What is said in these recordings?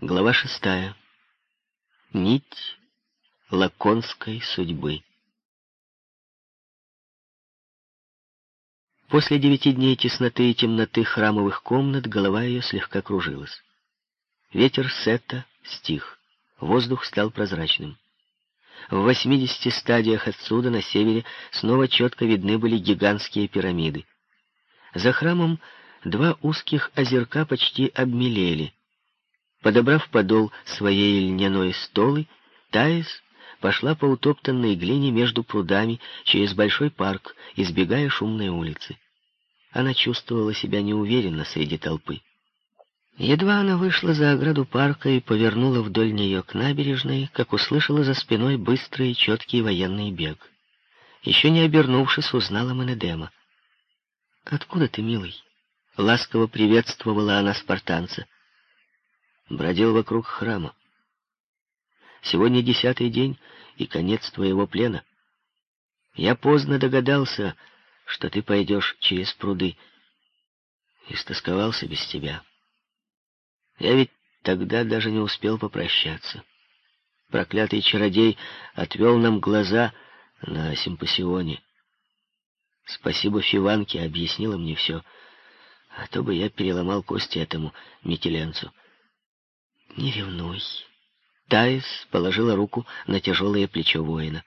Глава шестая. Нить лаконской судьбы. После девяти дней тесноты и темноты храмовых комнат голова ее слегка кружилась. Ветер сета стих, воздух стал прозрачным. В восьмидесяти стадиях отсюда, на севере, снова четко видны были гигантские пирамиды. За храмом два узких озерка почти обмелели — Подобрав подол своей льняной столы, Таис пошла по утоптанной глине между прудами через большой парк, избегая шумной улицы. Она чувствовала себя неуверенно среди толпы. Едва она вышла за ограду парка и повернула вдоль нее к набережной, как услышала за спиной быстрый и четкий военный бег. Еще не обернувшись, узнала Менедема. «Откуда ты, милый?» — ласково приветствовала она спартанца бродил вокруг храма. Сегодня десятый день и конец твоего плена. Я поздно догадался, что ты пойдешь через пруды. Истосковался без тебя. Я ведь тогда даже не успел попрощаться. Проклятый чародей отвел нам глаза на симпосионе. Спасибо Фиванке, объяснила мне все, а то бы я переломал кости этому метеленцу. «Не ревнуй». Таис положила руку на тяжелое плечо воина.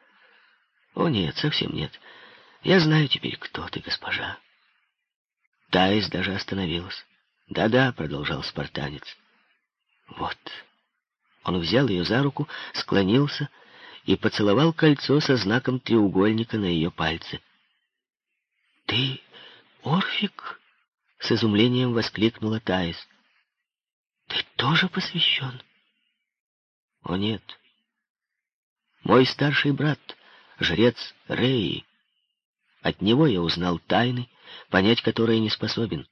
«О нет, совсем нет. Я знаю теперь, кто ты, госпожа». Таис даже остановилась. «Да-да», — продолжал спартанец. «Вот». Он взял ее за руку, склонился и поцеловал кольцо со знаком треугольника на ее пальце. «Ты Орфик?» — с изумлением воскликнула Таис. Ты тоже посвящен? О, нет. Мой старший брат, жрец Реи. От него я узнал тайны, понять которые не способен.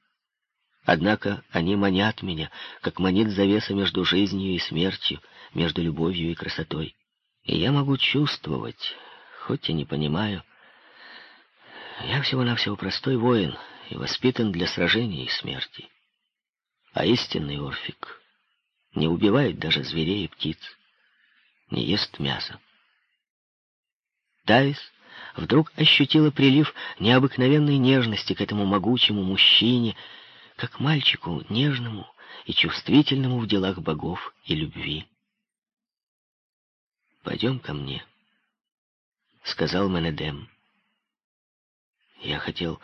Однако они манят меня, как манит завеса между жизнью и смертью, между любовью и красотой. И я могу чувствовать, хоть и не понимаю. Я всего-навсего простой воин и воспитан для сражений и смерти. А истинный Орфик не убивает даже зверей и птиц, не ест мясо. Таис вдруг ощутила прилив необыкновенной нежности к этому могучему мужчине, как мальчику нежному и чувствительному в делах богов и любви. «Пойдем ко мне», — сказал Менедем. «Я хотел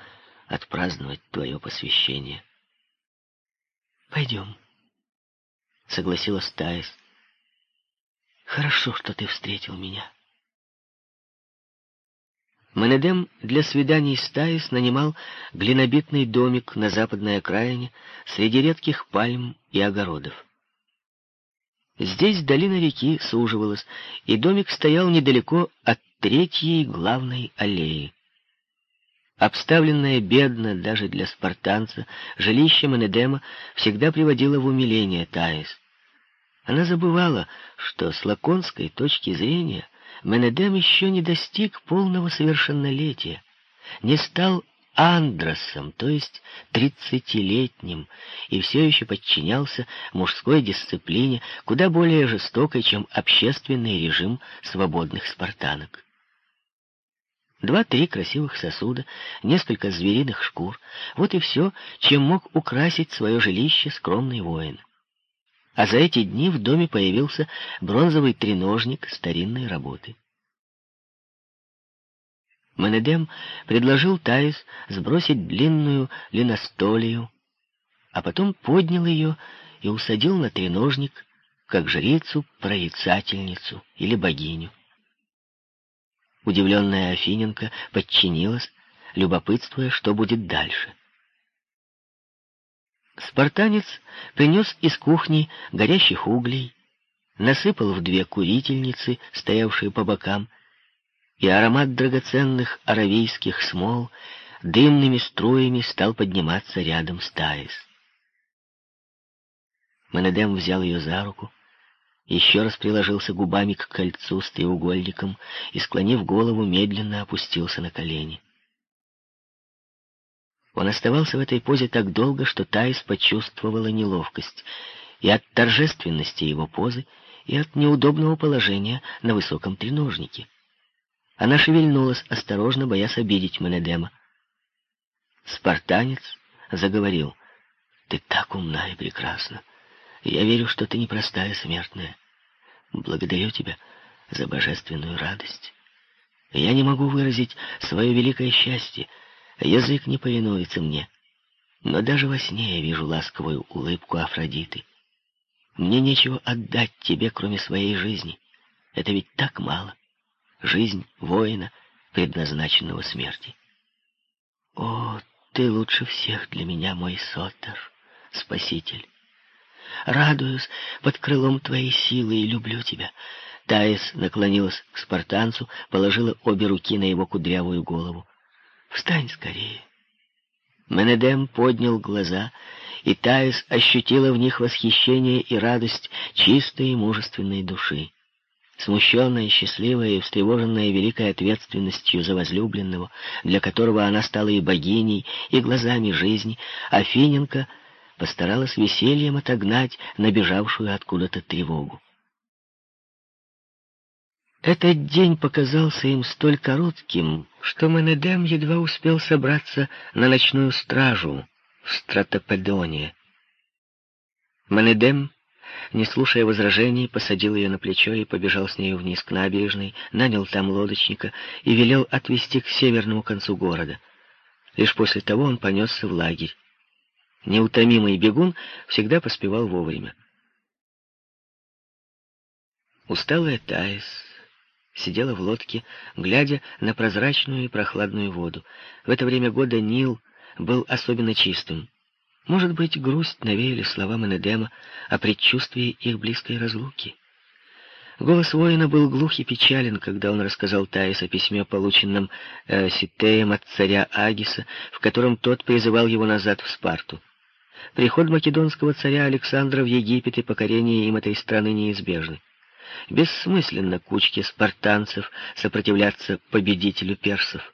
отпраздновать твое посвящение». «Пойдем», — согласилась Таис. «Хорошо, что ты встретил меня». Менедем для свиданий с Таис нанимал глинобитный домик на западной окраине среди редких пальм и огородов. Здесь долина реки суживалась, и домик стоял недалеко от третьей главной аллеи. Обставленное бедно даже для спартанца, жилище Менедема всегда приводило в умиление Таис. Она забывала, что с лаконской точки зрения Менедем еще не достиг полного совершеннолетия, не стал андросом, то есть тридцатилетним, и все еще подчинялся мужской дисциплине, куда более жестокой, чем общественный режим свободных спартанок. Два-три красивых сосуда, несколько звериных шкур. Вот и все, чем мог украсить свое жилище скромный воин. А за эти дни в доме появился бронзовый треножник старинной работы. Менедем предложил Таис сбросить длинную линостолию, а потом поднял ее и усадил на треножник, как жрицу-прорицательницу или богиню. Удивленная Афиненко подчинилась, любопытствуя, что будет дальше. Спартанец принес из кухни горящих углей, насыпал в две курительницы, стоявшие по бокам, и аромат драгоценных аравийских смол дымными струями стал подниматься рядом с Таис. Менедем взял ее за руку, еще раз приложился губами к кольцу с треугольником и, склонив голову, медленно опустился на колени. Он оставался в этой позе так долго, что Таис почувствовала неловкость, и от торжественности его позы, и от неудобного положения на высоком треножнике. Она шевельнулась, осторожно, боясь обидеть Менедема. Спартанец заговорил. «Ты так умна и прекрасна. Я верю, что ты непростая смертная. Благодарю тебя за божественную радость. Я не могу выразить свое великое счастье. Язык не повинуется мне. Но даже во сне я вижу ласковую улыбку Афродиты. Мне нечего отдать тебе, кроме своей жизни. Это ведь так мало. Жизнь воина, предназначенного смерти. О, ты лучше всех для меня, мой Сотер, спаситель. Радуюсь под крылом твоей силы и люблю тебя. Таис наклонилась к спартанцу, положила обе руки на его кудрявую голову. «Встань скорее!» Менедем поднял глаза, и Таис ощутила в них восхищение и радость чистой и мужественной души. Смущенная, счастливая и встревоженная великой ответственностью за возлюбленного, для которого она стала и богиней, и глазами жизни, Афиненко постаралась весельем отогнать набежавшую откуда-то тревогу. Этот день показался им столь коротким, что Менедем едва успел собраться на ночную стражу в Стратопедоне. Менедем, не слушая возражений, посадил ее на плечо и побежал с нею вниз к набережной, нанял там лодочника и велел отвезти к северному концу города. Лишь после того он понесся в лагерь. Неутомимый бегун всегда поспевал вовремя. Усталая Таис сидела в лодке, глядя на прозрачную и прохладную воду. В это время года Нил был особенно чистым. Может быть, грусть навеяли слова Менедема о предчувствии их близкой разлуки. Голос воина был глух и печален, когда он рассказал Таис о письме, полученном э, Ситеем от царя Агиса, в котором тот призывал его назад в Спарту. Приход македонского царя Александра в Египет и покорение им этой страны неизбежны. Бессмысленно кучке спартанцев сопротивляться победителю персов.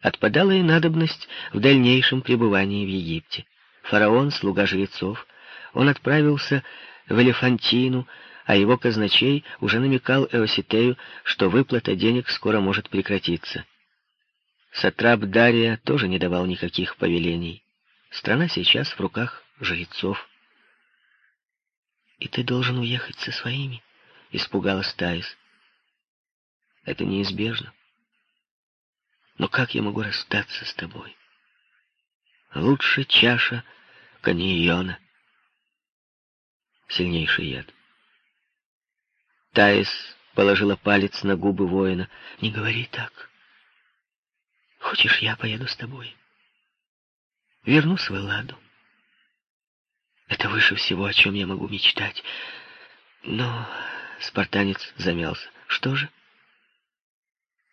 Отпадала и надобность в дальнейшем пребывании в Египте. Фараон, слуга жрецов, он отправился в Элефантину, а его казначей уже намекал Эоситею, что выплата денег скоро может прекратиться. Сатрап Дария тоже не давал никаких повелений. Страна сейчас в руках жрецов. «И ты должен уехать со своими?» Испугалась Таис. Это неизбежно. Но как я могу расстаться с тобой? Лучше чаша каньона. Сильнейший яд. Таис положила палец на губы воина. Не говори так. Хочешь, я поеду с тобой? Верну свою ладу. Это выше всего, о чем я могу мечтать. Но Спартанец замялся. Что же?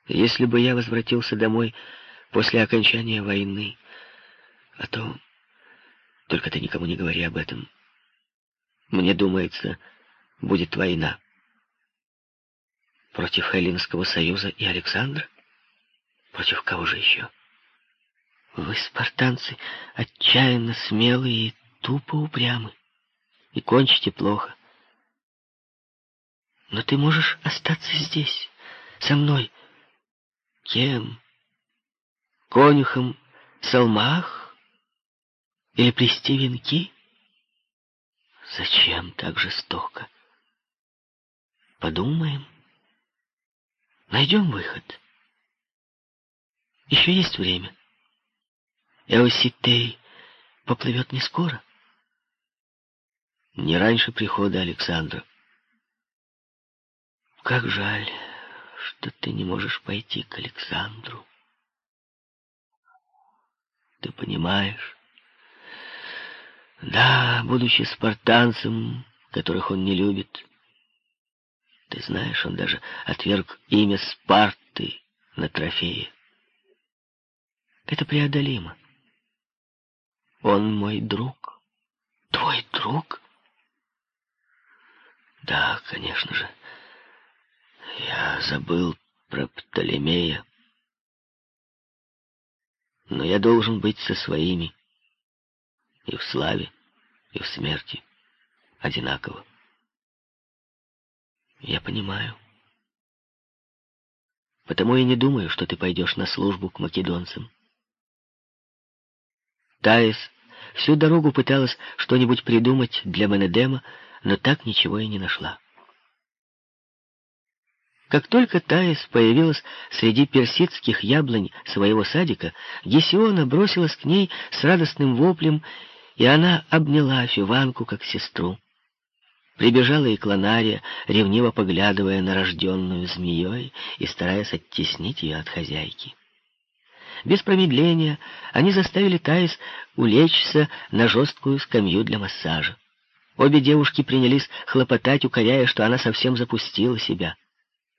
Если бы я возвратился домой после окончания войны, а то... Только ты никому не говори об этом. Мне думается, будет война. Против Эллинского союза и Александра? Против кого же еще? Вы, спартанцы, отчаянно смелые и тупо упрямы. И кончите плохо. Но ты можешь остаться здесь, со мной. Кем? Конюхом Салмах? Или плести венки? Зачем так жестоко? Подумаем. Найдем выход. Еще есть время. Эоситей поплывет не скоро. Не раньше прихода Александра. Как жаль, что ты не можешь пойти к Александру. Ты понимаешь? Да, будучи спартанцем, которых он не любит, ты знаешь, он даже отверг имя Спарты на трофее. Это преодолимо. Он мой друг. Твой друг? Да, конечно же. Я забыл про Птолемея. Но я должен быть со своими. И в славе, и в смерти. одинаково. Я понимаю. Потому и не думаю, что ты пойдешь на службу к македонцам. Таис всю дорогу пыталась что-нибудь придумать для Менедема, но так ничего и не нашла. Как только Таис появилась среди персидских яблонь своего садика, Гесиона бросилась к ней с радостным воплем, и она обняла Фиванку как сестру. Прибежала и Клонария, ревниво поглядывая на рожденную змеей и стараясь оттеснить ее от хозяйки. Без промедления они заставили Таис улечься на жесткую скамью для массажа. Обе девушки принялись хлопотать, укоряя, что она совсем запустила себя.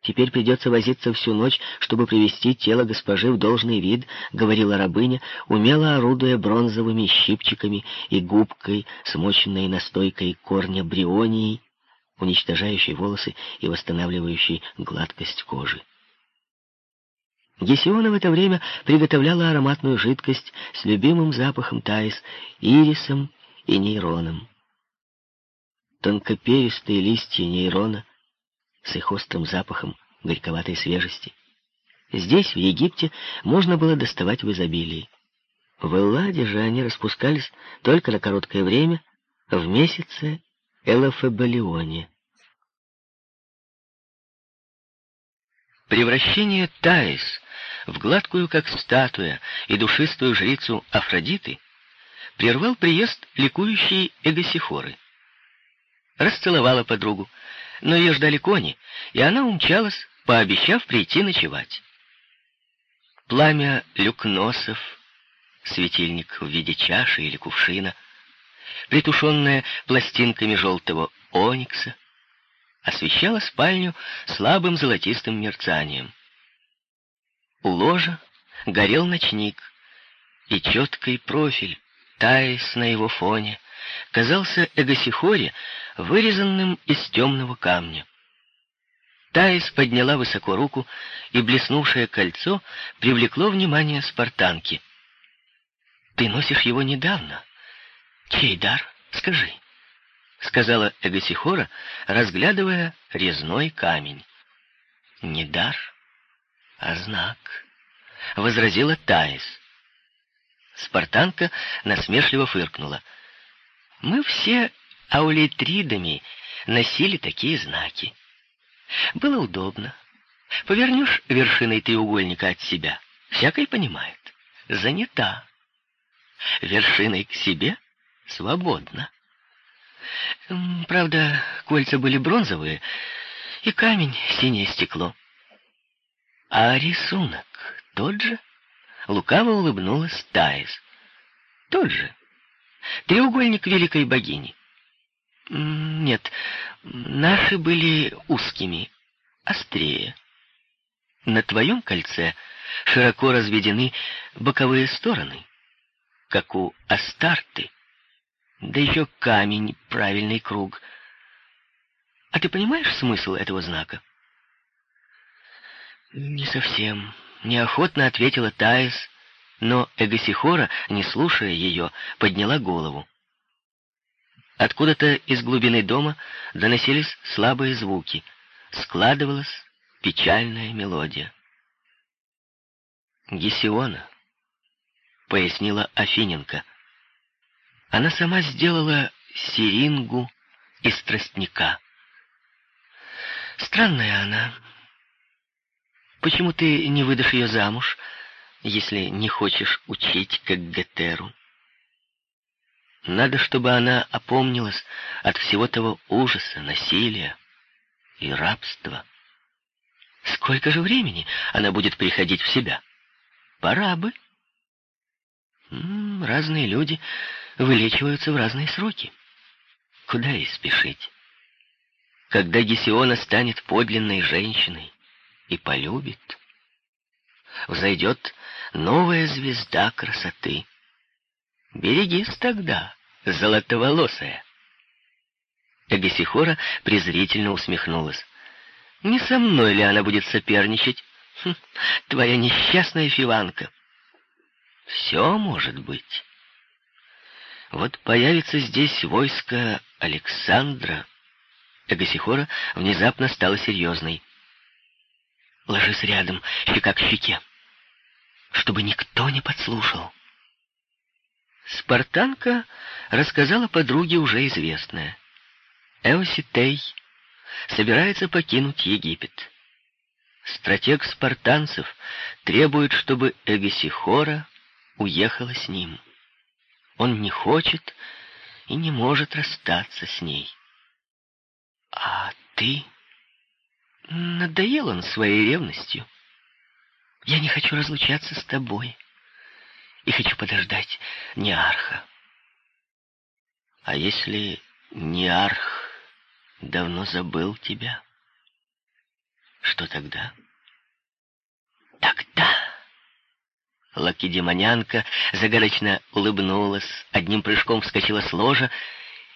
«Теперь придется возиться всю ночь, чтобы привести тело госпожи в должный вид», — говорила рабыня, умело орудуя бронзовыми щипчиками и губкой, смоченной настойкой корня брионии, уничтожающей волосы и восстанавливающей гладкость кожи. Гесиона в это время приготовляла ароматную жидкость с любимым запахом таис, ирисом и нейроном. Тонкоперистые листья нейрона с их острым запахом горьковатой свежести. Здесь, в Египте, можно было доставать в изобилии. В Элладе же они распускались только на короткое время, в месяце Элафебалионе. Превращение Таис в гладкую, как статуя, и душистую жрицу Афродиты прервал приезд ликующей Эгосихоры. Расцеловала подругу, но ее ждали кони, и она умчалась, пообещав прийти ночевать. Пламя люкносов, светильник в виде чаши или кувшина, притушенное пластинками желтого оникса, освещало спальню слабым золотистым мерцанием. Ложа горел ночник, и четкий профиль, таясь на его фоне, казался Эгосихоре вырезанным из темного камня. Таис подняла высоко руку, и блеснувшее кольцо привлекло внимание спартанки. «Ты носишь его недавно. Чей дар? Скажи», — сказала Эгосихора, разглядывая резной камень. «Не дар, знак», — возразила Таис. Спартанка насмешливо фыркнула. «Мы все аулитридами носили такие знаки. Было удобно. Повернешь вершиной треугольника от себя, всякой понимает. Занята. Вершиной к себе свободно. Правда, кольца были бронзовые, и камень — синее стекло. А рисунок тот же? Лукаво улыбнулась Таис. Тот же. Треугольник великой богини. Нет, наши были узкими, острее. На твоем кольце широко разведены боковые стороны, как у Астарты. Да еще камень, правильный круг. А ты понимаешь смысл этого знака? Не совсем. Неохотно ответила Таис, но Эгосихора, не слушая ее, подняла голову. Откуда-то из глубины дома доносились слабые звуки. Складывалась печальная мелодия. «Гесиона», — пояснила Афиненко. Она сама сделала сирингу из тростника. Странная она. Почему ты не выдашь ее замуж, если не хочешь учить, как Гетеру? Надо, чтобы она опомнилась от всего того ужаса, насилия и рабства. Сколько же времени она будет приходить в себя? Пора бы. М -м, разные люди вылечиваются в разные сроки. Куда ей спешить? Когда Гесиона станет подлинной женщиной и полюбит, взойдет новая звезда красоты — Берегись тогда, золотоволосая. Эгосихора презрительно усмехнулась. Не со мной ли она будет соперничать? Хм, твоя несчастная фиванка. Все может быть. Вот появится здесь войско Александра. Эгосихора внезапно стала серьезной. Ложись рядом, щека к щеке, чтобы никто не подслушал. Спартанка рассказала подруге уже известное. Эоситей собирается покинуть Египет. Стратег спартанцев требует, чтобы Эгесихора уехала с ним. Он не хочет и не может расстаться с ней. А ты? Надоел он своей ревностью. Я не хочу разлучаться с тобой и хочу подождать Неарха. А если Неарх давно забыл тебя, что тогда? Тогда... Лакедемонянка загадочно улыбнулась, одним прыжком вскочила с ложа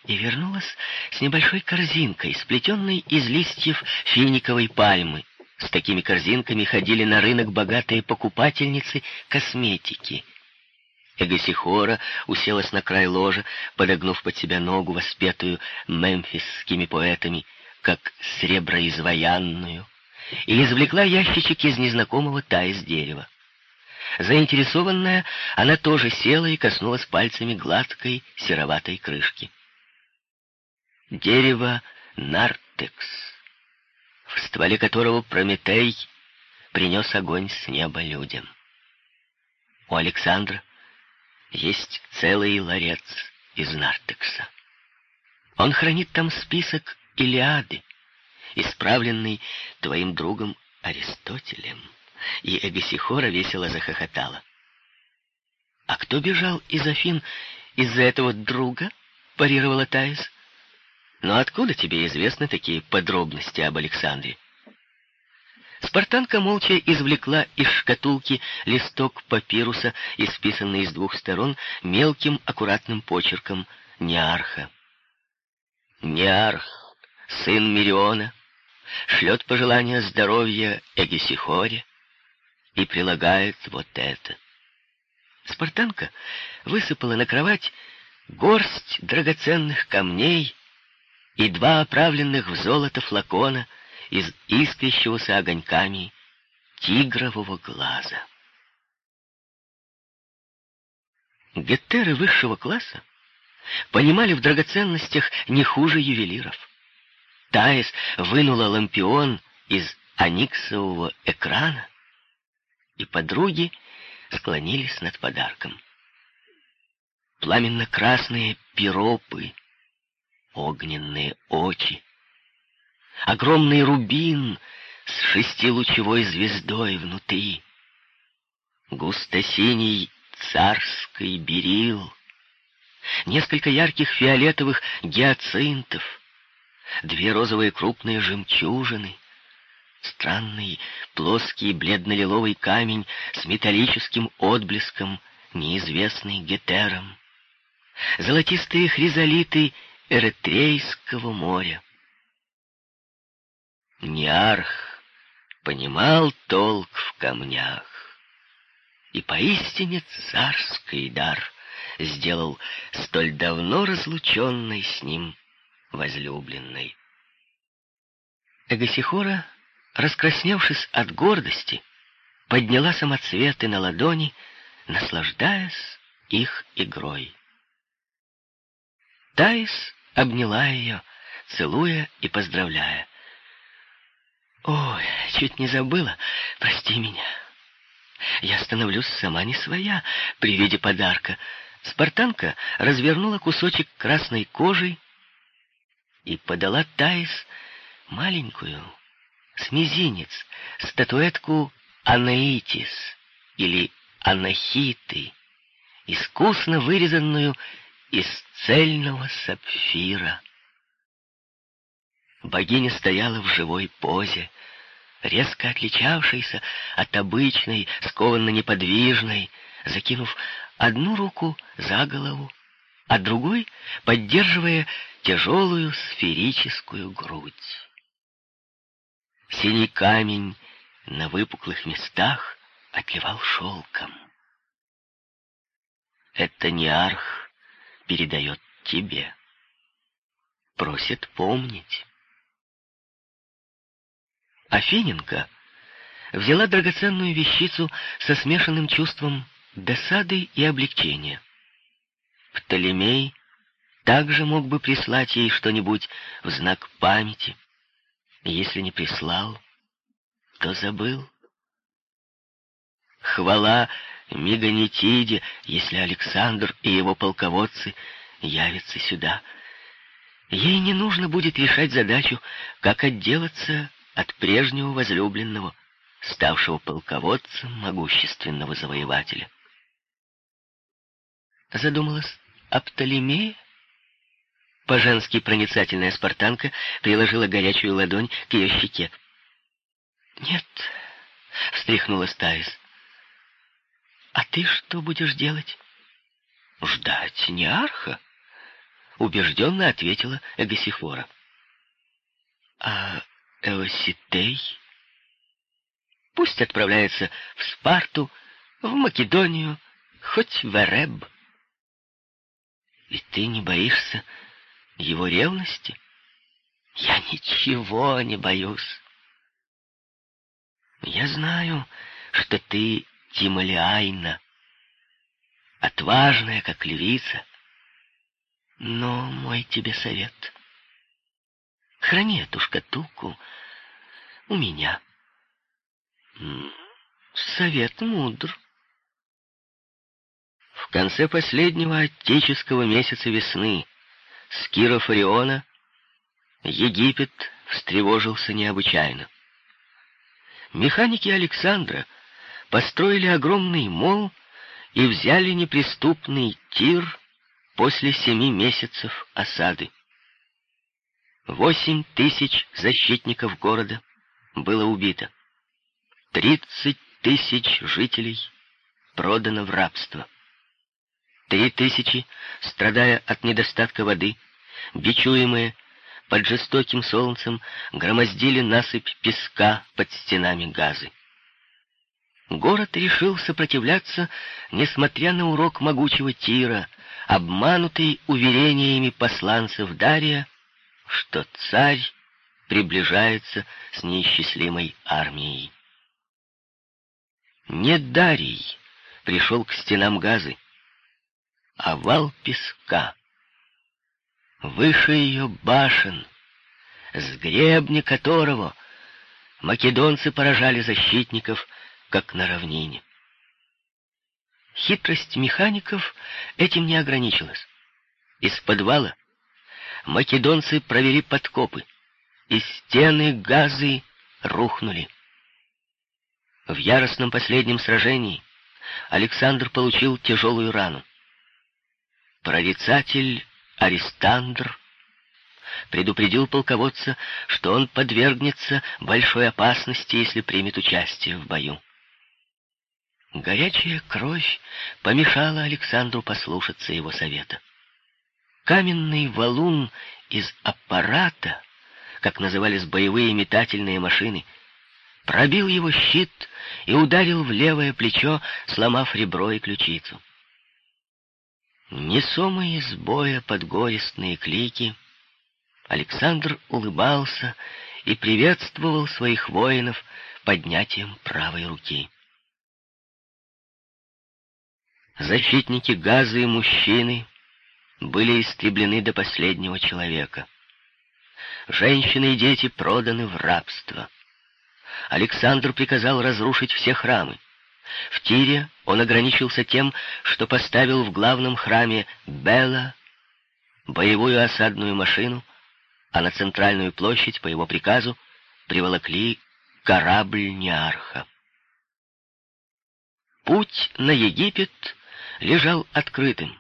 и вернулась с небольшой корзинкой, сплетенной из листьев финиковой пальмы. С такими корзинками ходили на рынок богатые покупательницы косметики. Эгосихора уселась на край ложа, подогнув под себя ногу, воспетую мемфисскими поэтами, как среброизваянную, и извлекла ящичек из незнакомого тая с дерева. Заинтересованная, она тоже села и коснулась пальцами гладкой сероватой крышки. Дерево нартекс, в стволе которого Прометей принес огонь с неба людям. У Александра есть целый ларец из нартекса. Он хранит там список Илиады, исправленный твоим другом Аристотелем и Эгосихора весело захохотала. «А кто бежал из Афин из-за этого друга?» — парировала Таис. «Но откуда тебе известны такие подробности об Александре?» Спартанка молча извлекла из шкатулки листок папируса, исписанный с двух сторон мелким аккуратным почерком Неарха. Неарх, сын Мириона, шлет пожелания здоровья Эгесихоре, и прилагает вот это. Спартанка высыпала на кровать горсть драгоценных камней и два оправленных в золото флакона из искрящегося огоньками тигрового глаза. Геттеры высшего класса понимали в драгоценностях не хуже ювелиров. Таис вынула лампион из аниксового экрана и подруги склонились над подарком. Пламенно-красные пиропы, огненные очи, огромный рубин с шестилучевой звездой внутри, густо-синий царский берил, несколько ярких фиолетовых гиацинтов, две розовые крупные жемчужины — странный плоский бледно-лиловый камень с металлическим отблеском, неизвестный гетером, золотистые хризолиты Эритрейского моря. Неарх понимал толк в камнях, и поистине царский дар сделал столь давно разлученной с ним возлюбленной. Эгосихора раскрасневшись от гордости, подняла самоцветы на ладони, наслаждаясь их игрой. Таис обняла ее, целуя и поздравляя. «Ой, чуть не забыла, прости меня. Я становлюсь сама не своя при виде подарка». Спартанка развернула кусочек красной кожи и подала Таис маленькую, с мизинец, статуэтку Анаитис или Анахиты, искусно вырезанную из цельного сапфира. Богиня стояла в живой позе, резко отличавшейся от обычной, скованно неподвижной, закинув одну руку за голову, а другой поддерживая тяжелую сферическую грудь. Синий камень на выпуклых местах отливал шелком. Это не арх передает тебе. Просит помнить. Афиненко взяла драгоценную вещицу со смешанным чувством досады и облегчения. Птолемей также мог бы прислать ей что-нибудь в знак памяти. Если не прислал, то забыл. Хвала Меганетиде, если Александр и его полководцы явятся сюда. Ей не нужно будет решать задачу, как отделаться от прежнего возлюбленного, ставшего полководцем могущественного завоевателя. Задумалась о Птолемее? По-женски проницательная спартанка приложила горячую ладонь к ее щеке. «Нет», — встряхнула Таис. «А ты что будешь делать?» «Ждать Неарха», — убежденно ответила Эгосифора. «А Эоситей?» «Пусть отправляется в Спарту, в Македонию, хоть в Эреб». «И ты не боишься его ревности?» «Я ничего не боюсь». «Я знаю, что ты Тималиайна, отважная, как львица. Но мой тебе совет — храни эту шкатулку у меня. Совет мудр. В конце последнего отеческого месяца весны с Киров Ориона Египет встревожился необычайно. Механики Александра построили огромный мол и взяли неприступный Тир после семи месяцев осады. Восемь тысяч защитников города было убито. Тридцать тысяч жителей продано в рабство. Три тысячи, страдая от недостатка воды, бичуемые под жестоким солнцем, громоздили насыпь песка под стенами газы. Город решил сопротивляться, несмотря на урок могучего Тира, обманутый уверениями посланцев Дария, что царь приближается с неисчислимой армией. Не Дарий пришел к стенам газы, а вал песка. Выше ее башен, с гребня которого македонцы поражали защитников, как на равнине. Хитрость механиков этим не ограничилась. Из подвала македонцы провели подкопы, и стены газы рухнули. В яростном последнем сражении Александр получил тяжелую рану. Прорицатель Аристандр предупредил полководца, что он подвергнется большой опасности, если примет участие в бою. Горячая кровь помешала Александру послушаться его совета. Каменный валун из аппарата, как назывались боевые метательные машины, пробил его щит и ударил в левое плечо, сломав ребро и ключицу. Несомый из боя под горестные клики, Александр улыбался и приветствовал своих воинов поднятием правой руки. Защитники газа и мужчины были истреблены до последнего человека. Женщины и дети проданы в рабство. Александр приказал разрушить все храмы. В Тире он ограничился тем, что поставил в главном храме Бела боевую осадную машину, а на центральную площадь по его приказу приволокли корабль Неарха. Путь на Египет лежал открытым.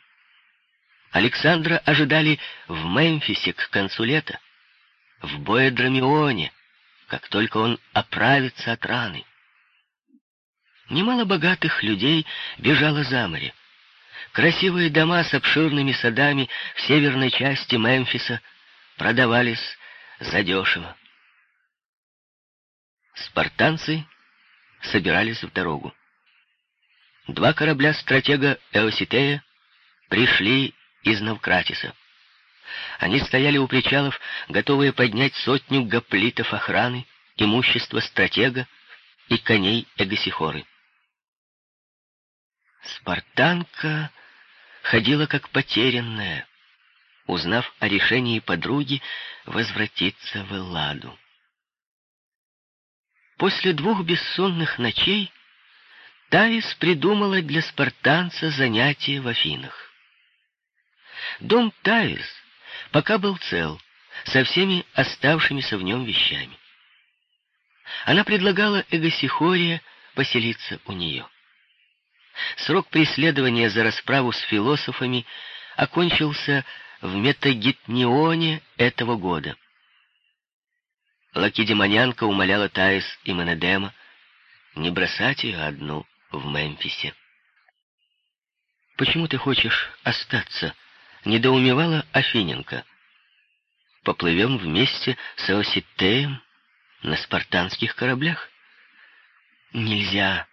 Александра ожидали в Мемфисе к концу лета, в Боэдромионе, как только он оправится от раны. Немало богатых людей бежало за море. Красивые дома с обширными садами в северной части Мемфиса продавались задешево. Спартанцы собирались в дорогу. Два корабля стратега Эоситея пришли из Навкратиса. Они стояли у причалов, готовые поднять сотню гоплитов охраны, имущество стратега и коней Эгосихоры. Спартанка ходила как потерянная, узнав о решении подруги возвратиться в Элладу. После двух бессонных ночей Таис придумала для спартанца занятие в Афинах. Дом Таис пока был цел, со всеми оставшимися в нем вещами. Она предлагала Эгосихория поселиться у нее. Срок преследования за расправу с философами окончился в Метагитнионе этого года. Лакедемонянка умоляла Таис и Менедема не бросать ее одну в Мемфисе. «Почему ты хочешь остаться?» — недоумевала Афиненко. «Поплывем вместе с Эоситеем на спартанских кораблях?» «Нельзя.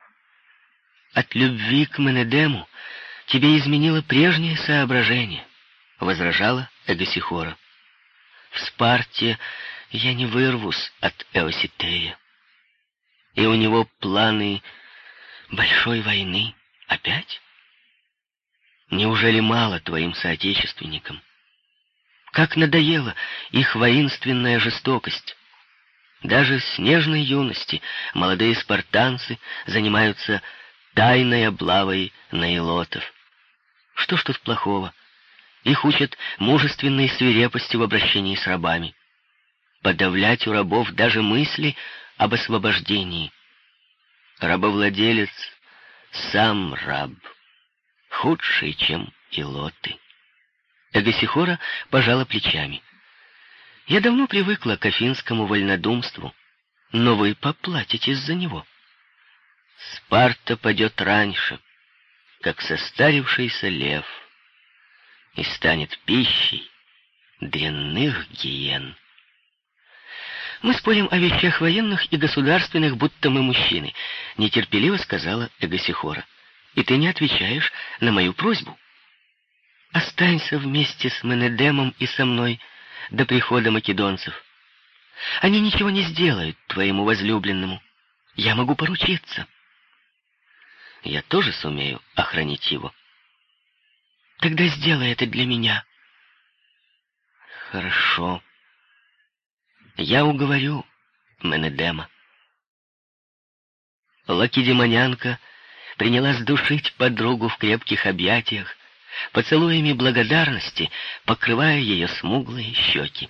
От любви к Менедему тебе изменило прежнее соображение», — возражала Эгосихора. «В Спарте я не вырвусь от Эоситея. И у него планы большой войны. Опять? Неужели мало твоим соотечественникам? Как надоела их воинственная жестокость. Даже с нежной юности молодые спартанцы занимаются тайной облавой на илотов. Что ж тут плохого? Их учат мужественной свирепости в обращении с рабами подавлять у рабов даже мысли об освобождении. Рабовладелец сам раб, худший, чем илоты. Эгосихора пожала плечами. Я давно привыкла к афинскому вольнодумству, но вы поплатитесь за него. Спарта падет раньше, как состарившийся лев, и станет пищей дрянных гиен. Мы спорим о вещах военных и государственных, будто мы мужчины, нетерпеливо сказала Эгосихора. И ты не отвечаешь на мою просьбу. Останься вместе с Менедемом и со мной до прихода македонцев. Они ничего не сделают твоему возлюбленному. Я могу поручиться. Я тоже сумею охранить его. Тогда сделай это для меня. Хорошо. Я уговорю Менедема. Лакедемонянка принялась душить подругу в крепких объятиях, поцелуями благодарности покрывая ее смуглые щеки.